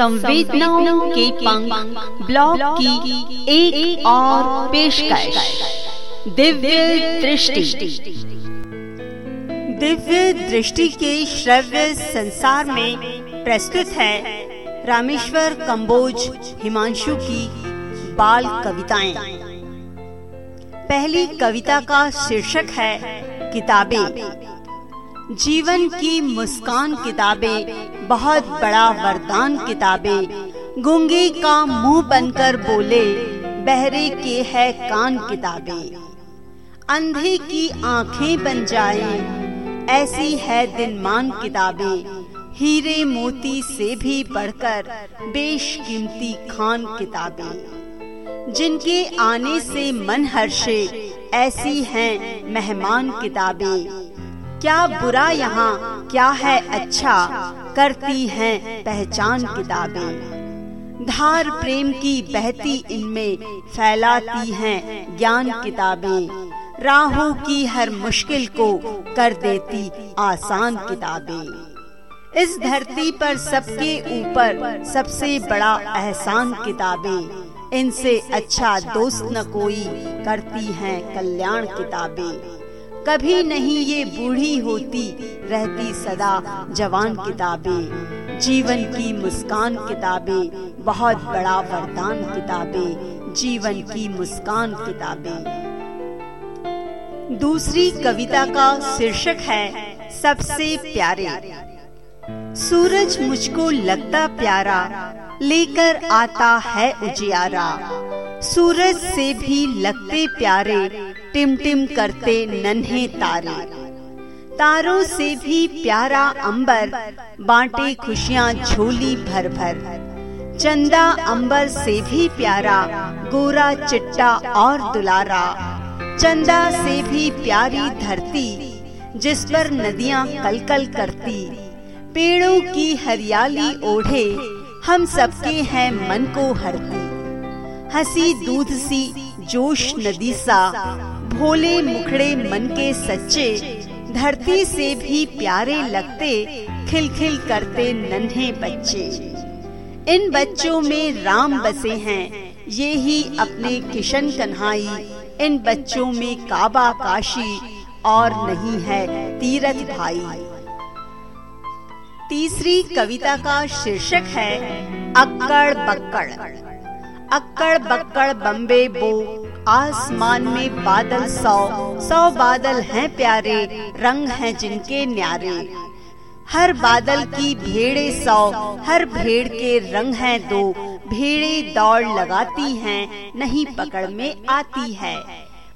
संवेदनाओं के पंख ब्लॉग की एक, एक और पेशकश। दिव्य दृष्टि। दिव्य दृष्टि के श्रव्य संसार में प्रस्तुत है रामेश्वर कंबोज हिमांशु की बाल कविताएँ। पहली कविता का शीर्षक है किताबें। जीवन की मुस्कान किताबें, बहुत बड़ा वरदान किताबें। गुंगे का मुँह बनकर बोले, बहरे के है कान किताबें। अंधे की आँखें बन जाए, ऐसी है दिनमान किताबें। हीरे मोती से भी बढ़कर बेशकीमती खान किताबें। जिनके आने से मन हर्षे ऐसी हैं मेहमान किताबें। क्या बुरा यहाँ, क्या है अच्छा? करती हैं पहचान किताबें। धार प्रेम की बहती इनमें फैलाती हैं ज्ञान किताबें। राहों की हर मुश्किल को कर देती आसान किताबें। इस धरती पर सबके ऊपर सबसे बड़ा एहसान किताबें। इनसे अच्छा दोस्त न कोई करती हैं कल्याण किताबें। कभी नहीं ये बूढ़ी होती रहती सदा जवान किताबें, जीवन की मुस्कान किताबें, बहुत बड़ा वरदान किताबें, जीवन की मुस्कान किताबें। दूसरी कविता का शीर्षक है, सबसे प्यारे। सूरज मुझको लगता प्यारा, लेकर आता है उजियारा। सूरज से भी लगते प्यारे टिम टिम करते नन्हे तारे। तारों से भी प्यारा अंबर, बांटे खुशियाँ झोली भर भर। चंदा अंबर से भी प्यारा, गोरा चिट्टा और दुलारा। चंदा से भी प्यारी धरती, जिस पर नदियाँ कलकल करती। पेड़ों की हरियाली ओढ़े, हम सबके हैं मन को हरती। हँसी दूध सी जोश नदी सा भोले मुखड़े मन के सच्चे, धरती से भी प्यारे लगते, खिलखिल करते नन्हे बच्चे। इन बच्चों में राम बसे हैं, ये ही अपने किशन कन्हाई। इन बच्चों में काबा काशी और नहीं है तीरथ भाई। तीसरी कविता का शीर्षक है, अक्कड़ बक्कड़। अक्कड़ बक्कड़ बम्बे बो आसमान में बादल सौ सौ बादल हैं प्यारे, रंग हैं जिनके न्यारे। हर बादल की भेड़े सौ, हर भेड़ के रंग हैं दो। भेड़े दौड़ लगाती हैं, नहीं पकड़ में आती है।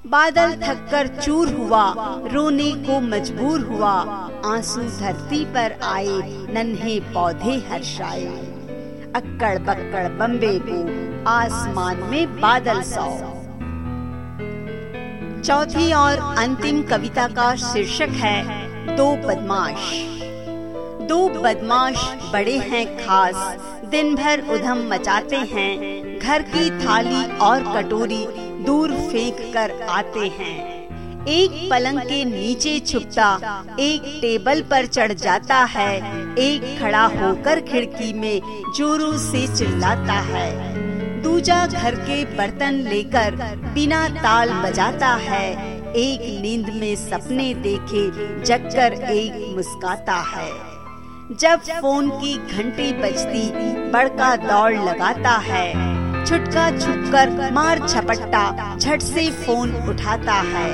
बादल थककर चूर हुआ, रोने को मजबूर हुआ। आँसू धरती पर आए, नन्हे पौधे हर्षाए। अक्कड़ बक्कड़ बम्बे को आसमान में बादल सौ। चौथी और अंतिम कविता का शीर्षक है, दो बदमाश। दो बदमाश बड़े हैं खास दिन भर उधम मचाते हैं। घर की थाली और कटोरी दूर फेंक कर आते हैं। एक पलंग के नीचे छुपता, एक टेबल पर चढ़ जाता है। एक खड़ा होकर खिड़की में जोरों से चिल्लाता है। दूजा घर के बर्तन लेकर बिना ताल बजाता है। एक नींद में सपने देखे जगकर एक मुस्काता है। जब फ़ोन की घंटी बजती, बड़का दौड़ लगाता है। छुटका छुपकर मार छपट्टा, झट से फ़ोन उठाता है।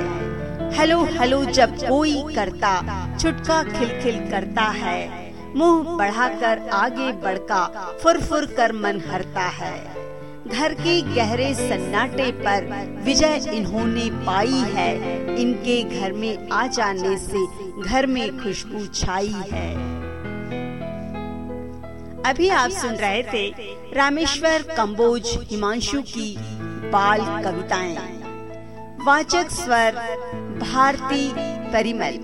हेलो हेलो जब कोई करता, छुटका खिलखिल करता है। मुँह बढ़ाकर आगे बढ़का फुर फुर कर मन हरता है। घर के गहरे सन्नाटे पर विजय इन्होंने पाई है। इनके घर में आ जाने से घर में खुशबू छाई है। अभी आप सुन रहे थे रामेश्वर कंबोज हिमांशु की बाल कविताएँ। वाचक स्वर भारती परिमल।